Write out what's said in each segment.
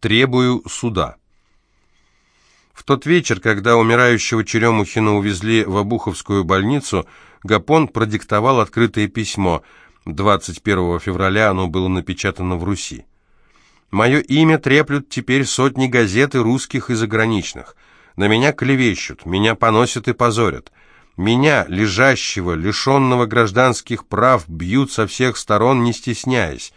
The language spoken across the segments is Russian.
Требую суда. В тот вечер, когда умирающего Черемухина увезли в Обуховскую больницу, Гапон продиктовал открытое письмо. 21 февраля оно было напечатано в Руси. «Мое имя треплют теперь сотни газет и русских и заграничных. На меня клевещут, меня поносят и позорят. Меня, лежащего, лишенного гражданских прав, бьют со всех сторон, не стесняясь.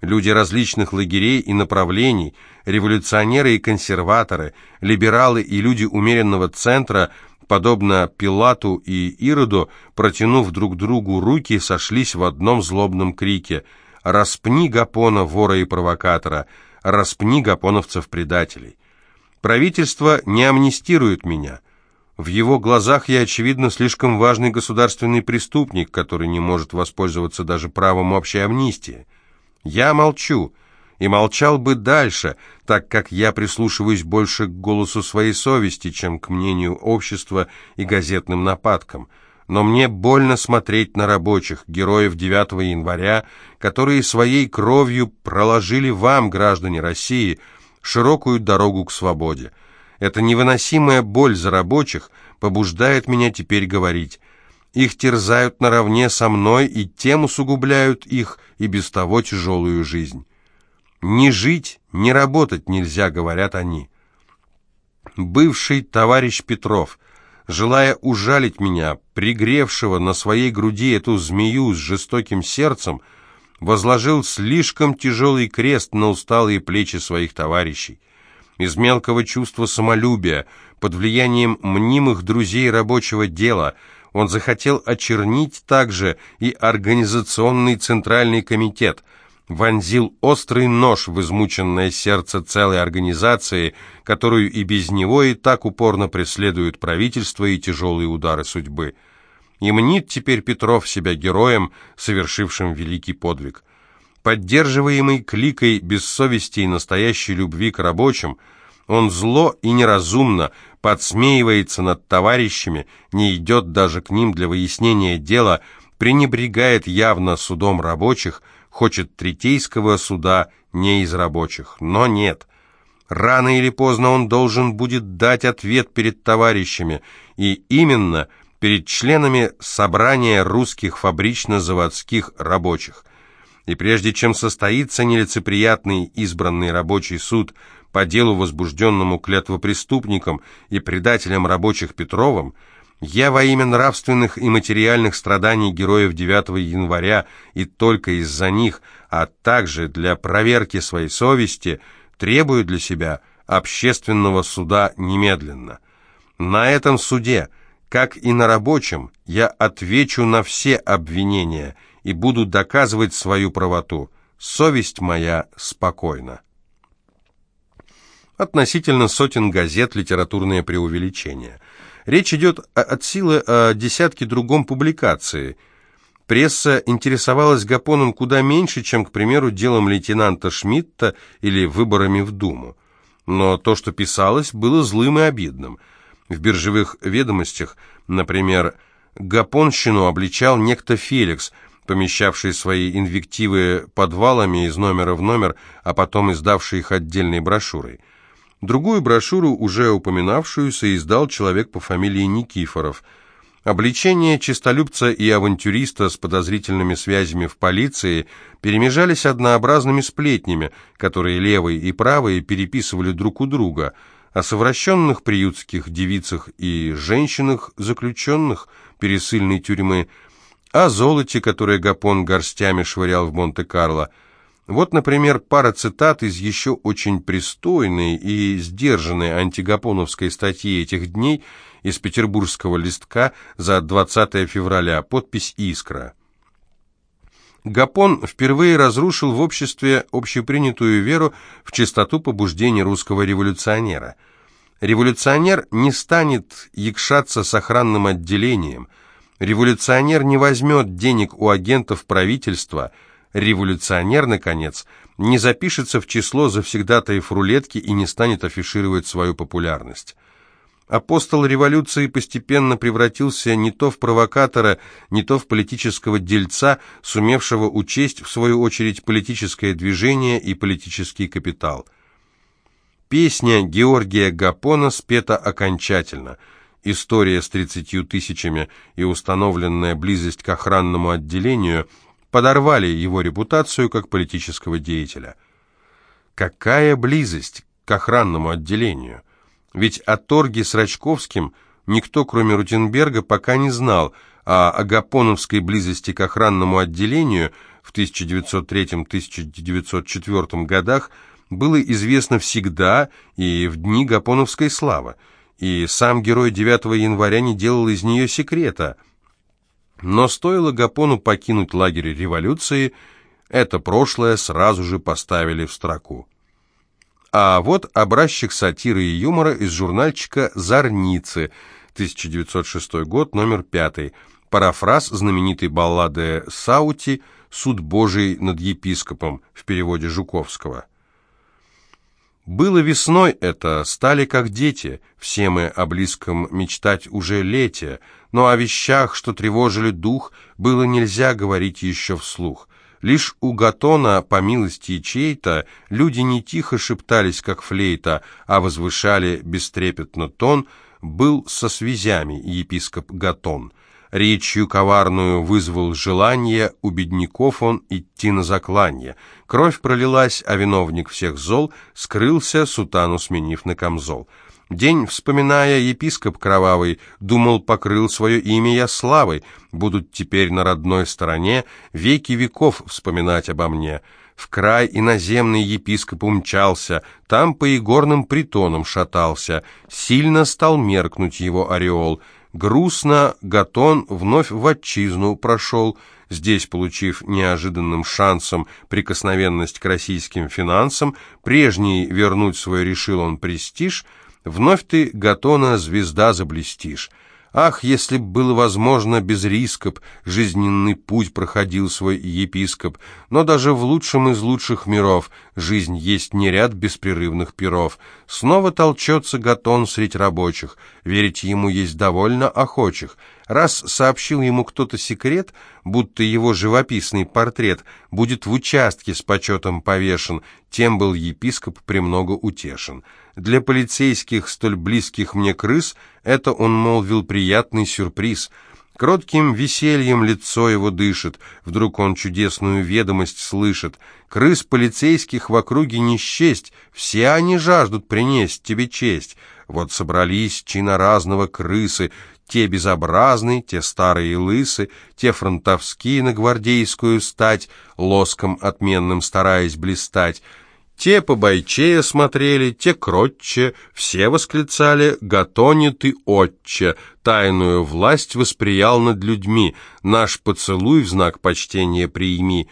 Люди различных лагерей и направлений, революционеры и консерваторы, либералы и люди умеренного центра, подобно Пилату и Ироду, протянув друг другу руки, сошлись в одном злобном крике «Распни Гапона, вора и провокатора! Распни гапоновцев-предателей!» Правительство не амнистирует меня. В его глазах я, очевидно, слишком важный государственный преступник, который не может воспользоваться даже правом общей амнистии. Я молчу, и молчал бы дальше, так как я прислушиваюсь больше к голосу своей совести, чем к мнению общества и газетным нападкам. Но мне больно смотреть на рабочих, героев 9 января, которые своей кровью проложили вам, граждане России, широкую дорогу к свободе. Эта невыносимая боль за рабочих побуждает меня теперь говорить. Их терзают наравне со мной и тем усугубляют их и без того тяжелую жизнь. «Не жить, не работать нельзя», — говорят они. Бывший товарищ Петров, желая ужалить меня, пригревшего на своей груди эту змею с жестоким сердцем, возложил слишком тяжелый крест на усталые плечи своих товарищей. Из мелкого чувства самолюбия, под влиянием мнимых друзей рабочего дела — он захотел очернить также и организационный центральный комитет, вонзил острый нож в измученное сердце целой организации, которую и без него и так упорно преследуют правительство и тяжелые удары судьбы. И мнит теперь Петров себя героем, совершившим великий подвиг. Поддерживаемый кликой без совести и настоящей любви к рабочим, он зло и неразумно подсмеивается над товарищами, не идет даже к ним для выяснения дела, пренебрегает явно судом рабочих, хочет третейского суда не из рабочих. Но нет. Рано или поздно он должен будет дать ответ перед товарищами, и именно перед членами собрания русских фабрично-заводских рабочих. И прежде чем состоится нелицеприятный избранный рабочий суд – по делу, возбужденному клятвопреступником и предателем рабочих Петровым, я во имя нравственных и материальных страданий героев 9 января и только из-за них, а также для проверки своей совести, требую для себя общественного суда немедленно. На этом суде, как и на рабочем, я отвечу на все обвинения и буду доказывать свою правоту. Совесть моя спокойна. Относительно сотен газет литературное преувеличение. Речь идет от силы о десятке другом публикации. Пресса интересовалась Гапоном куда меньше, чем, к примеру, делом лейтенанта Шмидта или выборами в Думу. Но то, что писалось, было злым и обидным. В биржевых ведомостях, например, Гапонщину обличал некто Феликс, помещавший свои инвективы подвалами из номера в номер, а потом издавший их отдельной брошюрой. Другую брошюру, уже упоминавшуюся, издал человек по фамилии Никифоров. Обличения чистолюбца и авантюриста с подозрительными связями в полиции перемежались однообразными сплетнями, которые левые и правые переписывали друг у друга, о совращенных приютских девицах и женщинах, заключенных пересыльной тюрьмы, о золоте, которое Гапон горстями швырял в Монте-Карло – вот, например, пара цитат из еще очень пристойной и сдержанной антигапоновской статьи этих дней из петербургского листка за 20 февраля, подпись «Искра». Гапон впервые разрушил в обществе общепринятую веру в чистоту побуждений русского революционера. Революционер не станет якшаться с охранным отделением. Революционер не возьмет денег у агентов правительства – революционер, наконец, не запишется в число завсегдатаев рулетки и не станет афишировать свою популярность. Апостол революции постепенно превратился не то в провокатора, не то в политического дельца, сумевшего учесть, в свою очередь, политическое движение и политический капитал. Песня Георгия Гапона спета окончательно. История с тридцатью тысячами и установленная близость к охранному отделению подорвали его репутацию как политического деятеля. Какая близость к охранному отделению? Ведь о торге с Рачковским никто, кроме Рутенберга, пока не знал, а о гапоновской близости к охранному отделению в 1903-1904 годах – было известно всегда и в дни Гапоновской славы, и сам герой 9 января не делал из нее секрета. Но стоило Гапону покинуть лагерь революции, это прошлое сразу же поставили в строку. А вот образчик сатиры и юмора из журнальчика «Зорницы», 1906 год, номер 5, парафраз знаменитой баллады Саути. «Суд Божий над епископом» в переводе Жуковского – было весной это, стали как дети, все мы о близком мечтать уже лете, но о вещах, что тревожили дух, было нельзя говорить еще вслух. Лишь у Гатона, по милости чьей-то, люди не тихо шептались, как флейта, а возвышали бестрепетно тон, был со связями епископ Гатон. Речью коварную вызвал желание у бедняков он идти на закланье. Кровь пролилась, а виновник всех зол скрылся, сутану сменив на камзол. День, вспоминая, епископ кровавый, думал, покрыл свое имя я славой, будут теперь на родной стороне веки веков вспоминать обо мне. В край иноземный епископ умчался, там по игорным притонам шатался, сильно стал меркнуть его ореол — Грустно Гатон вновь в отчизну прошел, здесь получив неожиданным шансом прикосновенность к российским финансам, прежний вернуть свой решил он престиж, вновь ты, Гатона, звезда заблестишь. Ах, если б было возможно, без рисков жизненный путь проходил свой епископ, но даже в лучшем из лучших миров жизнь есть не ряд беспрерывных перов. Снова толчется Гатон средь рабочих, верить ему есть довольно охочих. Раз сообщил ему кто-то секрет, будто его живописный портрет будет в участке с почетом повешен, тем был епископ премного утешен. Для полицейских, столь близких мне крыс, это он молвил приятный сюрприз. Кротким весельем лицо его дышит, вдруг он чудесную ведомость слышит. Крыс полицейских в округе не счесть, все они жаждут принесть тебе честь. Вот собрались чина разного крысы, те безобразны, те старые лысы, те фронтовские на гвардейскую стать, лоском отменным стараясь блистать. Те побойчее смотрели, те кротче, все восклицали «Гатоне ты, отче!» Тайную власть восприял над людьми, наш поцелуй в знак почтения прими.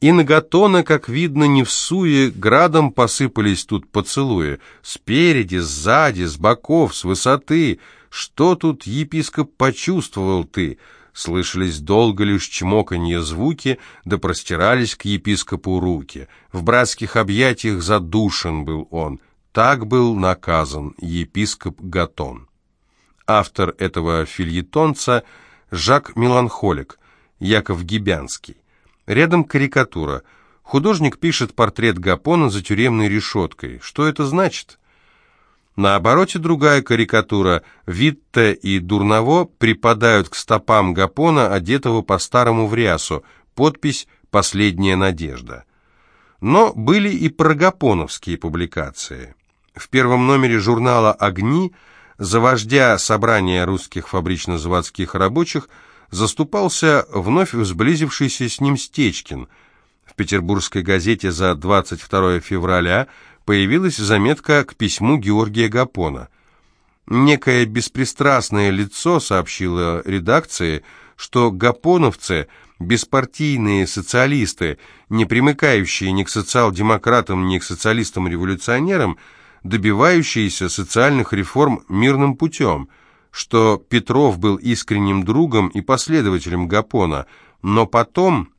И на Гатона, как видно, не в суе, градом посыпались тут поцелуи. Спереди, сзади, с боков, с высоты. Что тут, епископ, почувствовал ты?» Слышались долго лишь чмоканье звуки, да простирались к епископу руки. В братских объятиях задушен был он. Так был наказан епископ Гатон. Автор этого фильетонца Жак Меланхолик, Яков Гибянский. Рядом карикатура. Художник пишет портрет Гапона за тюремной решеткой. Что это значит? На обороте другая карикатура. Витте и Дурново припадают к стопам Гапона, одетого по-старому в рясу. Подпись «Последняя надежда». Но были и прогапоновские публикации. В первом номере журнала «Огни» за вождя собрания русских фабрично-заводских рабочих заступался вновь сблизившийся с ним Стечкин. В петербургской газете за 22 февраля появилась заметка к письму Георгия Гапона. Некое беспристрастное лицо сообщило редакции, что гапоновцы – беспартийные социалисты, не примыкающие ни к социал-демократам, ни к социалистам-революционерам, добивающиеся социальных реформ мирным путем, что Петров был искренним другом и последователем Гапона, но потом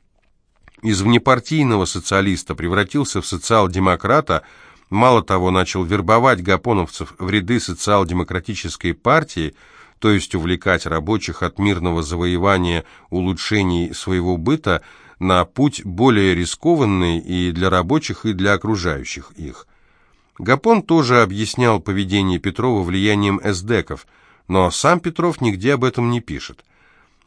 из внепартийного социалиста превратился в социал-демократа, Мало того, начал вербовать гапоновцев в ряды социал-демократической партии, то есть увлекать рабочих от мирного завоевания улучшений своего быта на путь более рискованный и для рабочих, и для окружающих их. Гапон тоже объяснял поведение Петрова влиянием эсдеков, но сам Петров нигде об этом не пишет.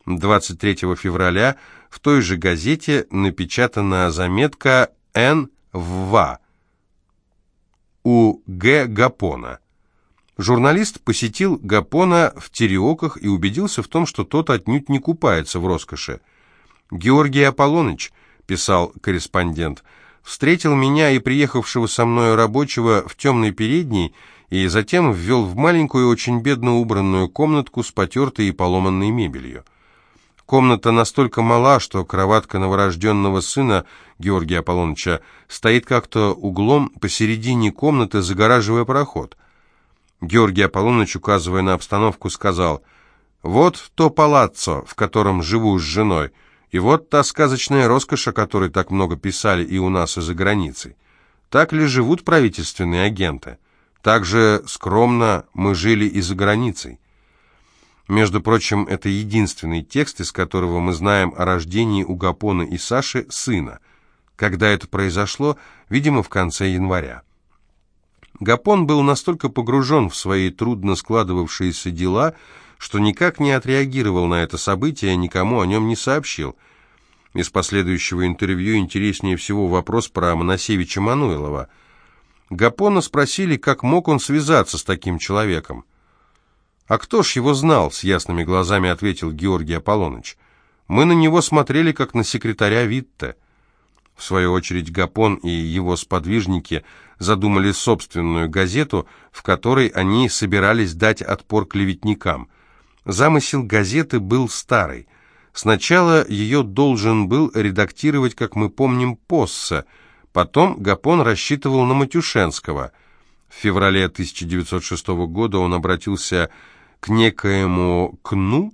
23 февраля в той же газете напечатана заметка «Н. В. у Г. Гапона». Журналист посетил Гапона в Тереоках и убедился в том, что тот отнюдь не купается в роскоши. «Георгий Аполлоныч», — писал корреспондент, — «встретил меня и приехавшего со мною рабочего в темной передней и затем ввел в маленькую, очень бедно убранную комнатку с потертой и поломанной мебелью. Комната настолько мала, что кроватка новорожденного сына Георгия Аполлоныча стоит как-то углом посередине комнаты, загораживая проход. Георгий Аполлоныч, указывая на обстановку, сказал, «Вот то палаццо, в котором живу с женой, и вот та сказочная роскошь, о которой так много писали и у нас, и за границей. Так ли живут правительственные агенты? Так же скромно мы жили и за границей». Между прочим, это единственный текст, из которого мы знаем о рождении у Гапона и Саши сына. Когда это произошло, видимо, в конце января. Гапон был настолько погружен в свои трудно складывавшиеся дела, что никак не отреагировал на это событие, никому о нем не сообщил. Из последующего интервью интереснее всего вопрос про Моносевича Мануилова. Гапона спросили, как мог он связаться с таким человеком. «А кто ж его знал?» — с ясными глазами ответил Георгий Аполлоныч. «Мы на него смотрели, как на секретаря Витте». В свою очередь Гапон и его сподвижники задумали собственную газету, в которой они собирались дать отпор клеветникам. Замысел газеты был старый. Сначала ее должен был редактировать, как мы помним, Посса, потом Гапон рассчитывал на Матюшенского. В феврале 1906 года он обратился к некоему Кну,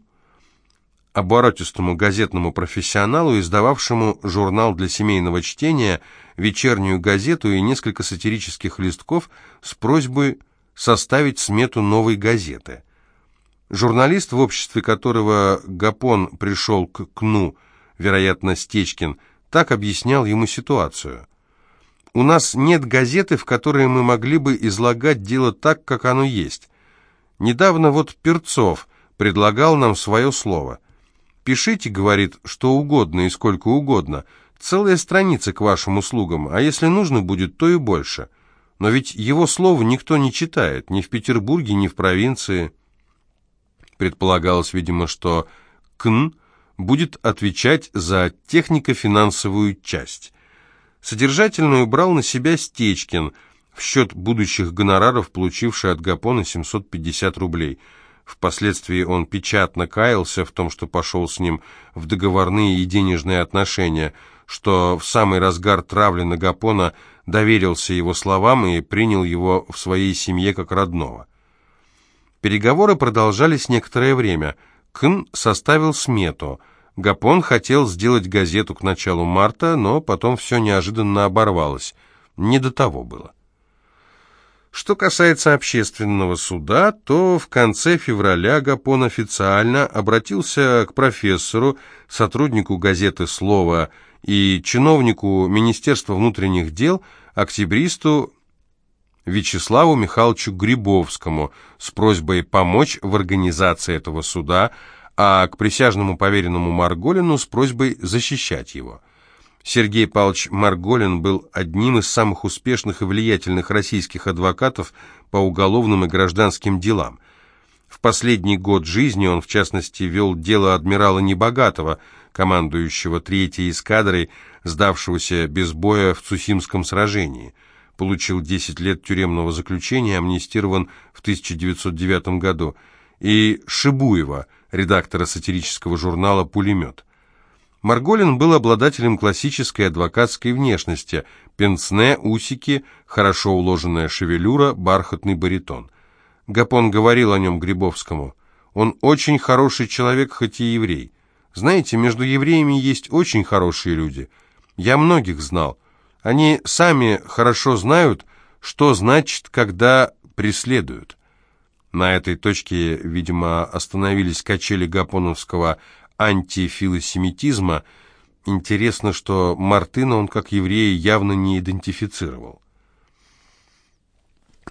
оборотистому газетному профессионалу, издававшему журнал для семейного чтения, вечернюю газету и несколько сатирических листков с просьбой составить смету новой газеты. Журналист, в обществе которого Гапон пришел к Кну, вероятно, Стечкин, так объяснял ему ситуацию. «У нас нет газеты, в которой мы могли бы излагать дело так, как оно есть. Недавно вот Перцов предлагал нам свое слово. «Пишите, — говорит, — что угодно и сколько угодно. Целая страница к вашим услугам, а если нужно будет, то и больше. Но ведь его слово никто не читает, ни в Петербурге, ни в провинции». Предполагалось, видимо, что «КН» будет отвечать за технико-финансовую часть. Содержательную брал на себя Стечкин — в счет будущих гонораров, получивший от Гапона 750 рублей. Впоследствии он печатно каялся в том, что пошел с ним в договорные и денежные отношения, что в самый разгар травли на Гапона доверился его словам и принял его в своей семье как родного. Переговоры продолжались некоторое время. Кн составил смету. Гапон хотел сделать газету к началу марта, но потом все неожиданно оборвалось. Не до того было. Что касается общественного суда, то в конце февраля Гапон официально обратился к профессору, сотруднику газеты «Слово» и чиновнику Министерства внутренних дел, октябристу Вячеславу Михайловичу Грибовскому с просьбой помочь в организации этого суда, а к присяжному поверенному Марголину с просьбой защищать его. Сергей Павлович Марголин был одним из самых успешных и влиятельных российских адвокатов по уголовным и гражданским делам. В последний год жизни он, в частности, вел дело адмирала Небогатого, командующего третьей эскадрой, сдавшегося без боя в Цусимском сражении. Получил 10 лет тюремного заключения, амнистирован в 1909 году. И Шибуева, редактора сатирического журнала «Пулемет». Марголин был обладателем классической адвокатской внешности, пенсне, усики, хорошо уложенная шевелюра, бархатный баритон. Гапон говорил о нем Грибовскому. Он очень хороший человек, хоть и еврей. Знаете, между евреями есть очень хорошие люди. Я многих знал. Они сами хорошо знают, что значит, когда преследуют. На этой точке, видимо, остановились качели гапоновского антифилосемитизма, интересно, что Мартына он как еврея явно не идентифицировал.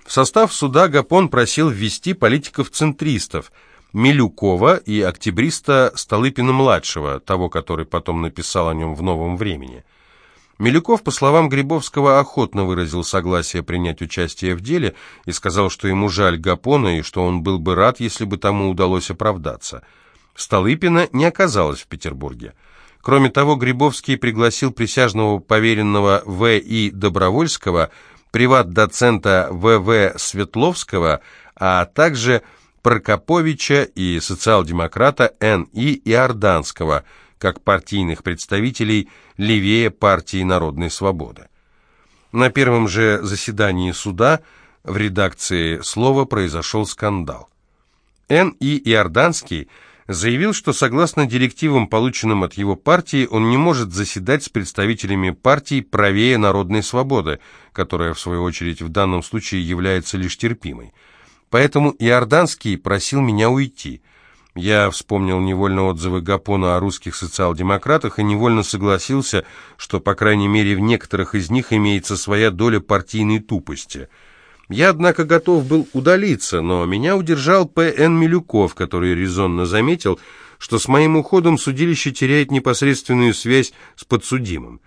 состав суда Гапон просил ввести политиков-центристов Милюкова и октябриста Столыпина-младшего, того, который потом написал о нем в «Новом времени». Милюков, по словам Грибовского, охотно выразил согласие принять участие в деле и сказал, что ему жаль Гапона и что он был бы рад, если бы тому удалось оправдаться. Столыпина не оказалось в Петербурге. Кроме того, Грибовский пригласил присяжного поверенного В.И. Добровольского, приват-доцента В.В. Светловского, а также Прокоповича и социал-демократа Н.И. Иорданского – как партийных представителей левее партии Народной Свободы. На первом же заседании суда в редакции «Слова» произошел скандал. Н. И. Иорданский заявил, что согласно директивам, полученным от его партии, он не может заседать с представителями партий правее Народной Свободы, которая, в свою очередь, в данном случае является лишь терпимой. Поэтому Иорданский просил меня уйти – я вспомнил невольно отзывы Гапона о русских социал-демократах и невольно согласился, что, по крайней мере, в некоторых из них имеется своя доля партийной тупости. Я, однако, готов был удалиться, но меня удержал П.Н. Милюков, который резонно заметил, что с моим уходом судилище теряет непосредственную связь с подсудимым.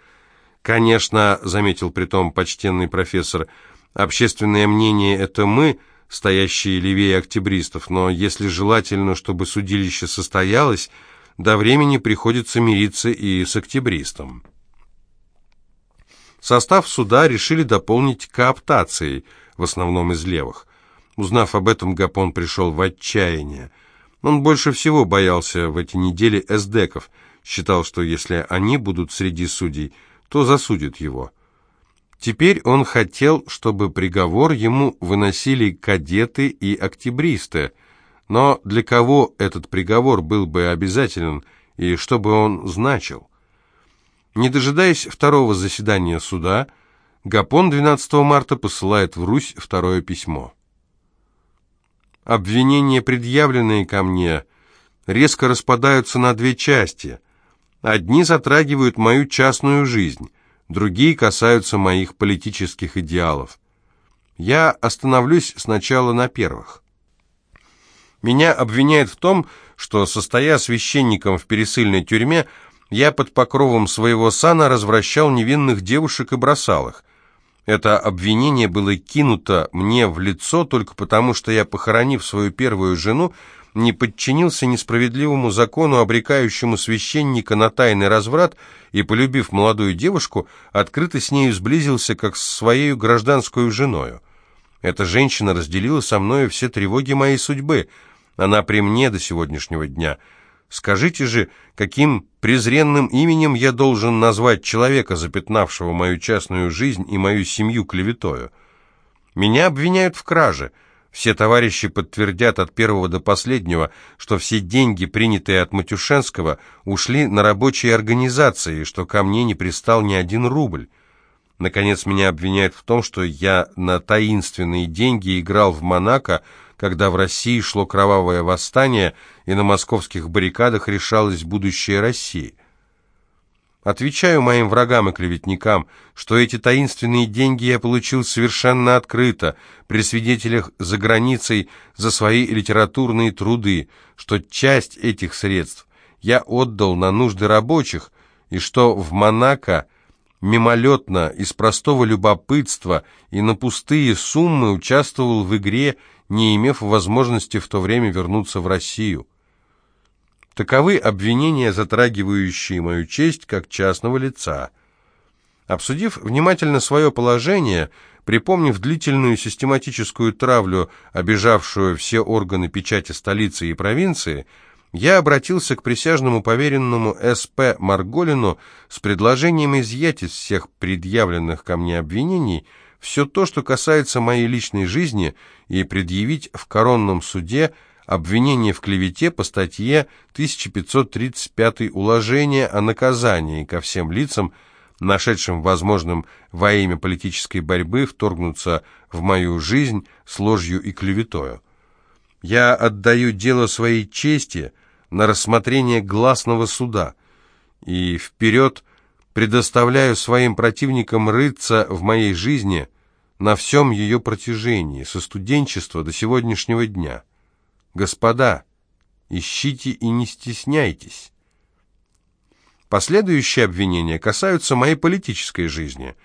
«Конечно», — заметил притом почтенный профессор, — «общественное мнение — это мы», — стоящие левее октябристов, но если желательно, чтобы судилище состоялось, до времени приходится мириться и с октябристом. Состав суда решили дополнить кооптацией, в основном из левых. Узнав об этом, Гапон пришел в отчаяние. Он больше всего боялся в эти недели эсдеков, считал, что если они будут среди судей, то засудят его. Теперь он хотел, чтобы приговор ему выносили кадеты и октябристы, но для кого этот приговор был бы обязателен и что бы он значил? Не дожидаясь второго заседания суда, Гапон 12 марта посылает в Русь второе письмо. Обвинения, предъявленные ко мне, резко распадаются на две части. Одни затрагивают мою частную жизнь, другие касаются моих политических идеалов. Я остановлюсь сначала на первых. Меня обвиняют в том, что, состоя священником в пересыльной тюрьме, я под покровом своего сана развращал невинных девушек и бросал их. Это обвинение было кинуто мне в лицо только потому, что я, похоронив свою первую жену, не подчинился несправедливому закону, обрекающему священника на тайный разврат, и, полюбив молодую девушку, открыто с нею сблизился, как с своей гражданской женою. Эта женщина разделила со мною все тревоги моей судьбы. Она при мне до сегодняшнего дня. Скажите же, каким презренным именем я должен назвать человека, запятнавшего мою частную жизнь и мою семью клеветою? Меня обвиняют в краже — все товарищи подтвердят от первого до последнего, что все деньги, принятые от Матюшенского, ушли на рабочие организации, что ко мне не пристал ни один рубль. Наконец, меня обвиняют в том, что я на таинственные деньги играл в Монако, когда в России шло кровавое восстание, и на московских баррикадах решалось будущее России. Отвечаю моим врагам и клеветникам, что эти таинственные деньги я получил совершенно открыто, при свидетелях за границей, за свои литературные труды, что часть этих средств я отдал на нужды рабочих, и что в Монако мимолетно, из простого любопытства и на пустые суммы участвовал в игре, не имев возможности в то время вернуться в Россию. Таковы обвинения, затрагивающие мою честь как частного лица. Обсудив внимательно свое положение, припомнив длительную систематическую травлю, обижавшую все органы печати столицы и провинции, я обратился к присяжному поверенному С.П. Марголину с предложением изъять из всех предъявленных ко мне обвинений все то, что касается моей личной жизни, и предъявить в коронном суде обвинение в клевете по статье 1535 уложения о наказании ко всем лицам, нашедшим возможным во имя политической борьбы вторгнуться в мою жизнь с ложью и клеветою. Я отдаю дело своей чести на рассмотрение гласного суда и вперед предоставляю своим противникам рыться в моей жизни, на всем ее протяжении, со студенчества до сегодняшнего дня. Господа, ищите и не стесняйтесь. Последующие обвинения касаются моей политической жизни.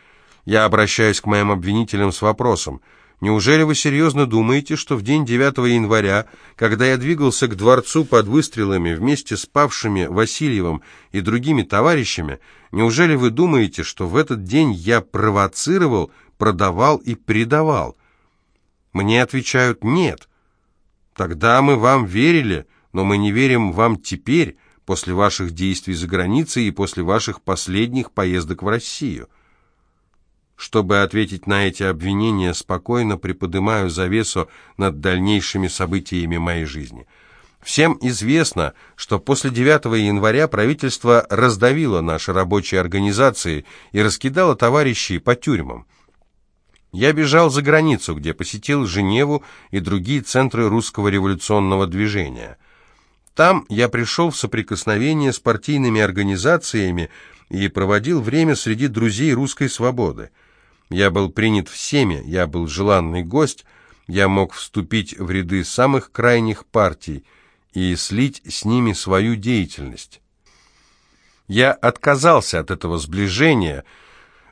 Я обращаюсь к моим обвинителям с вопросом – Неужели вы серьезно думаете, что в день 9 января, когда я двигался к дворцу под выстрелами вместе с павшими Васильевым и другими товарищами, неужели вы думаете, что в этот день я провоцировал, продавал и предавал? Мне отвечают «нет». Тогда мы вам верили, но мы не верим вам теперь, после ваших действий за границей и после ваших последних поездок в Россию. Чтобы ответить на эти обвинения, спокойно приподнимаю завесу над дальнейшими событиями моей жизни. Всем известно, что после 9 января правительство раздавило наши рабочие организации и раскидало товарищей по тюрьмам. Я бежал за границу, где посетил Женеву и другие центры русского революционного движения. Там я пришел в соприкосновение с партийными организациями и проводил время среди друзей русской свободы. Я был принят всеми, я был желанный гость, я мог вступить в ряды самых крайних партий и слить с ними свою деятельность. Я отказался от этого сближения,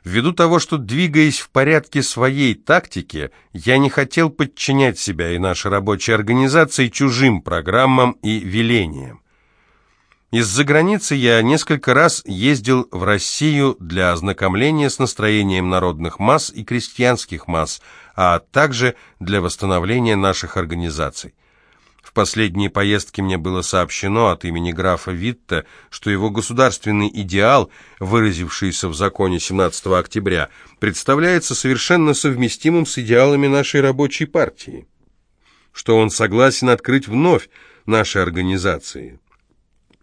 ввиду того, что, двигаясь в порядке своей тактики, я не хотел подчинять себя и наши рабочие организации чужим программам и велениям. Из-за границы я несколько раз ездил в Россию для ознакомления с настроением народных масс и крестьянских масс, а также для восстановления наших организаций. В последние поездки мне было сообщено от имени графа Витта, что его государственный идеал, выразившийся в законе 17 октября, представляется совершенно совместимым с идеалами нашей рабочей партии, что он согласен открыть вновь наши организации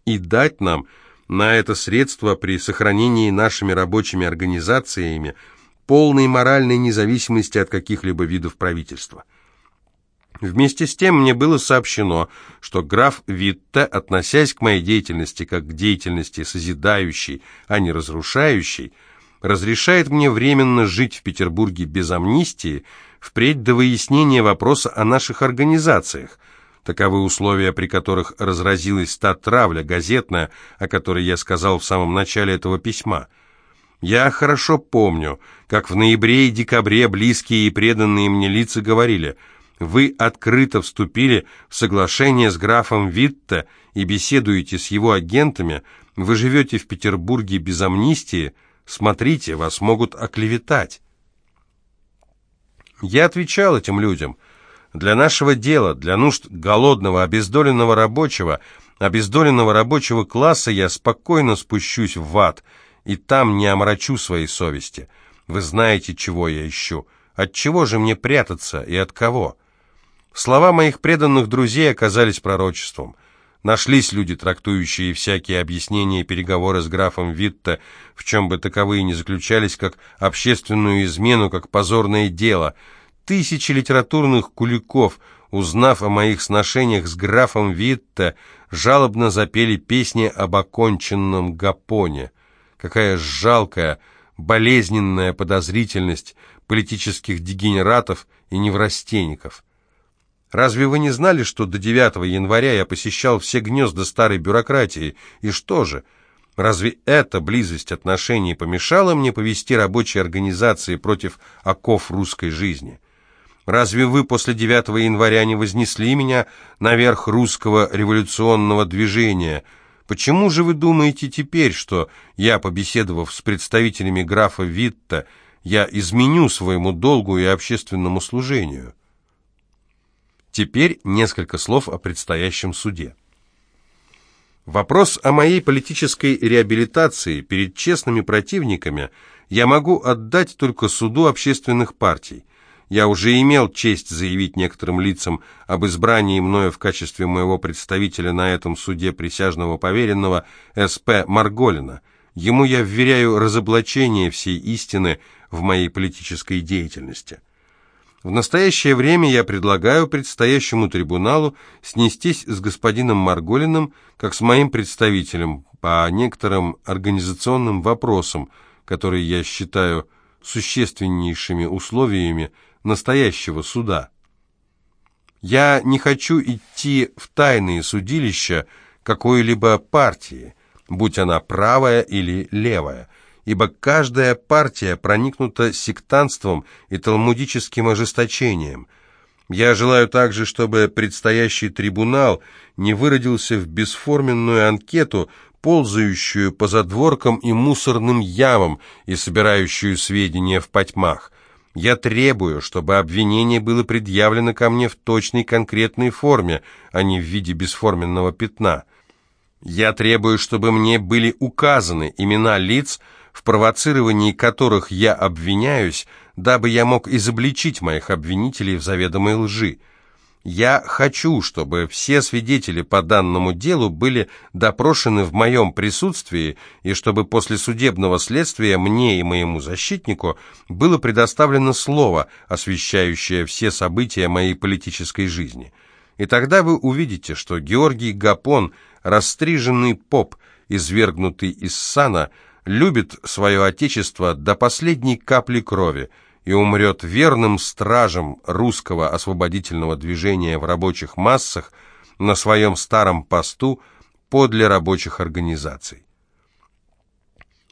и дать нам на это средство при сохранении нашими рабочими организациями полной моральной независимости от каких-либо видов правительства. Вместе с тем мне было сообщено, что граф Витте, относясь к моей деятельности как к деятельности созидающей, а не разрушающей, разрешает мне временно жить в Петербурге без амнистии, впредь до выяснения вопроса о наших организациях – Таковы условия, при которых разразилась та травля газетная, о которой я сказал в самом начале этого письма. Я хорошо помню, как в ноябре и декабре близкие и преданные мне лица говорили, «Вы открыто вступили в соглашение с графом Витте и беседуете с его агентами, вы живете в Петербурге без амнистии, смотрите, вас могут оклеветать». Я отвечал этим людям – для нашего дела, для нужд голодного, обездоленного рабочего, обездоленного рабочего класса я спокойно спущусь в ад, и там не омрачу своей совести. Вы знаете, чего я ищу. От чего же мне прятаться и от кого? Слова моих преданных друзей оказались пророчеством. Нашлись люди, трактующие всякие объяснения и переговоры с графом Витта, в чем бы таковые не заключались, как общественную измену, как позорное дело — Тысячи литературных куликов, узнав о моих сношениях с графом Витте, жалобно запели песни об оконченном Гапоне. Какая жалкая, болезненная подозрительность политических дегенератов и неврастенников. Разве вы не знали, что до 9 января я посещал все гнезда старой бюрократии? И что же? Разве эта близость отношений помешала мне повести рабочие организации против оков русской жизни? Разве вы после 9 января не вознесли меня наверх русского революционного движения? Почему же вы думаете теперь, что я, побеседовав с представителями графа Витта, я изменю своему долгу и общественному служению? Теперь несколько слов о предстоящем суде. Вопрос о моей политической реабилитации перед честными противниками я могу отдать только суду общественных партий. Я уже имел честь заявить некоторым лицам об избрании мною в качестве моего представителя на этом суде присяжного поверенного С.П. Марголина. Ему я вверяю разоблачение всей истины в моей политической деятельности. В настоящее время я предлагаю предстоящему трибуналу снестись с господином Марголиным как с моим представителем по некоторым организационным вопросам, которые я считаю существеннейшими условиями настоящего суда. Я не хочу идти в тайные судилища какой-либо партии, будь она правая или левая, ибо каждая партия проникнута сектантством и талмудическим ожесточением. Я желаю также, чтобы предстоящий трибунал не выродился в бесформенную анкету, ползающую по задворкам и мусорным ямам и собирающую сведения в потьмах. Я требую, чтобы обвинение было предъявлено ко мне в точной конкретной форме, а не в виде бесформенного пятна. Я требую, чтобы мне были указаны имена лиц, в провоцировании которых я обвиняюсь, дабы я мог изобличить моих обвинителей в заведомой лжи. Я хочу, чтобы все свидетели по данному делу были допрошены в моем присутствии, и чтобы после судебного следствия мне и моему защитнику было предоставлено слово, освещающее все события моей политической жизни. И тогда вы увидите, что Георгий Гапон, растриженный поп, извергнутый из сана, любит свое отечество до последней капли крови, и умрет верным стражем русского освободительного движения в рабочих массах на своем старом посту подле рабочих организаций.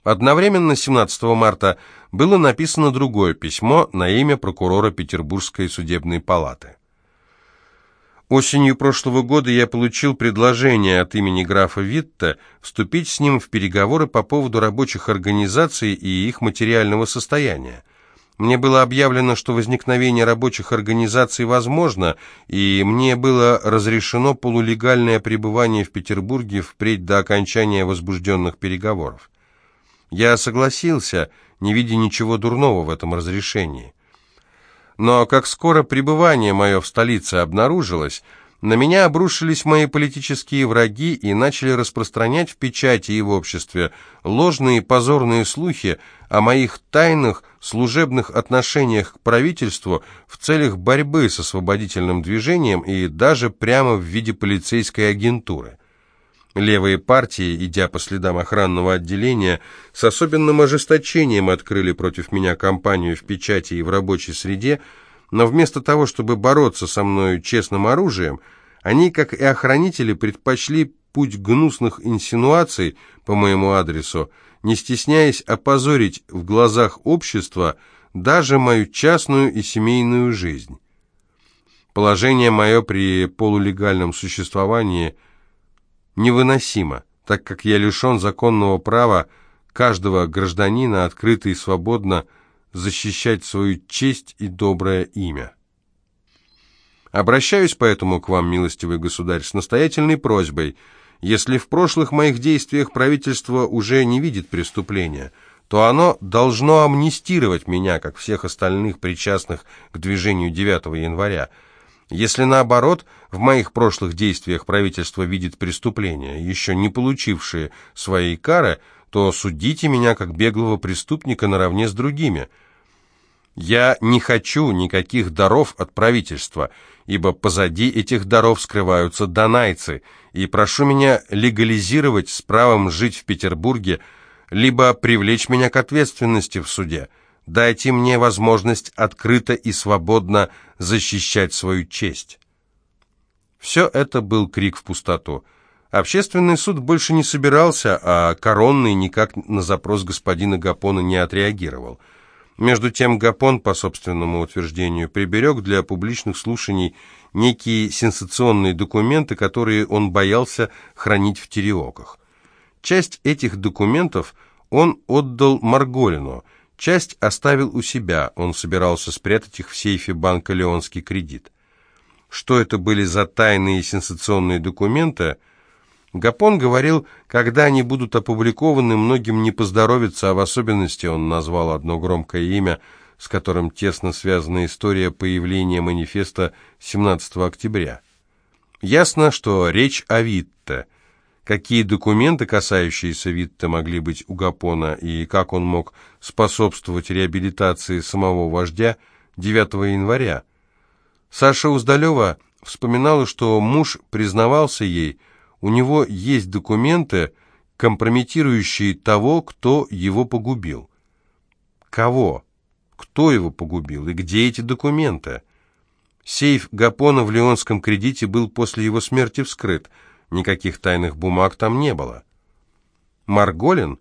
Одновременно 17 марта было написано другое письмо на имя прокурора Петербургской судебной палаты. Осенью прошлого года я получил предложение от имени графа Витта вступить с ним в переговоры по поводу рабочих организаций и их материального состояния. Мне было объявлено, что возникновение рабочих организаций возможно, и мне было разрешено полулегальное пребывание в Петербурге впредь до окончания возбужденных переговоров. Я согласился, не видя ничего дурного в этом разрешении. Но как скоро пребывание мое в столице обнаружилось, на меня обрушились мои политические враги и начали распространять в печати и в обществе ложные позорные слухи о моих тайных служебных отношениях к правительству в целях борьбы с освободительным движением и даже прямо в виде полицейской агентуры. Левые партии, идя по следам охранного отделения, с особенным ожесточением открыли против меня кампанию в печати и в рабочей среде, но вместо того, чтобы бороться со мною честным оружием, они, как и охранители, предпочли путь гнусных инсинуаций по моему адресу, не стесняясь опозорить в глазах общества даже мою частную и семейную жизнь. Положение мое при полулегальном существовании невыносимо, так как я лишен законного права каждого гражданина открыто и свободно защищать свою честь и доброе имя. Обращаюсь поэтому к вам, милостивый государь, с настоятельной просьбой, если в прошлых моих действиях правительство уже не видит преступления, то оно должно амнистировать меня, как всех остальных причастных к движению 9 января. Если наоборот, в моих прошлых действиях правительство видит преступления, еще не получившие своей кары, то судите меня как беглого преступника наравне с другими. Я не хочу никаких даров от правительства, ибо позади этих даров скрываются донайцы, и прошу меня легализировать с правом жить в Петербурге, либо привлечь меня к ответственности в суде. Дайте мне возможность открыто и свободно защищать свою честь. Все это был крик в пустоту. Общественный суд больше не собирался, а коронный никак на запрос господина Гапона не отреагировал. Между тем Гапон, по собственному утверждению, приберег для публичных слушаний некие сенсационные документы, которые он боялся хранить в тереоках. Часть этих документов он отдал Марголину, часть оставил у себя, он собирался спрятать их в сейфе банка «Леонский кредит». Что это были за тайные сенсационные документы – Гапон говорил, когда они будут опубликованы, многим не поздоровится, а в особенности он назвал одно громкое имя, с которым тесно связана история появления манифеста 17 октября. Ясно, что речь о Витте. Какие документы, касающиеся Витте, могли быть у Гапона, и как он мог способствовать реабилитации самого вождя 9 января? Саша Уздалева вспоминала, что муж признавался ей – у него есть документы, компрометирующие того, кто его погубил. Кого? кто его погубил и где эти документы. Сейф Гапона в Леонском кредите был после его смерти вскрыт. Никаких тайных бумаг там не было. Марголин?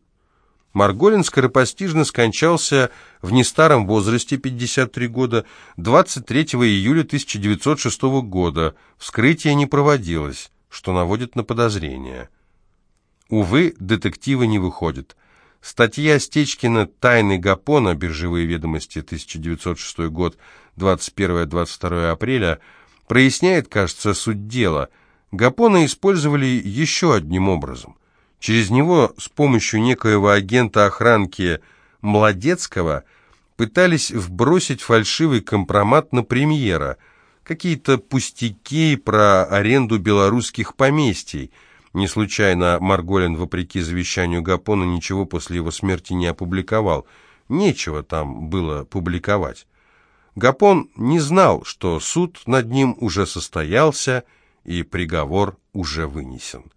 Марголин скоропостижно скончался в нестаром возрасте, 53 года, 23 июля 1906 года. Вскрытие не проводилось, что наводит на подозрение. Увы, детективы не выходят. Статья Стечкина «Тайны Гапона. Биржевые ведомости. 1906 год. 21-22 апреля» проясняет, кажется, суть дела. Гапона использовали еще одним образом. Через него с помощью некоего агента охранки Младецкого пытались вбросить фальшивый компромат на премьера, какие-то пустяки про аренду белорусских поместий – не случайно Марголин, вопреки завещанию Гапона, ничего после его смерти не опубликовал. Нечего там было публиковать. Гапон не знал, что суд над ним уже состоялся и приговор уже вынесен.